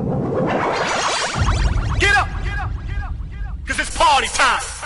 Get up! Get up! Get up! Get up! Cause it's party time!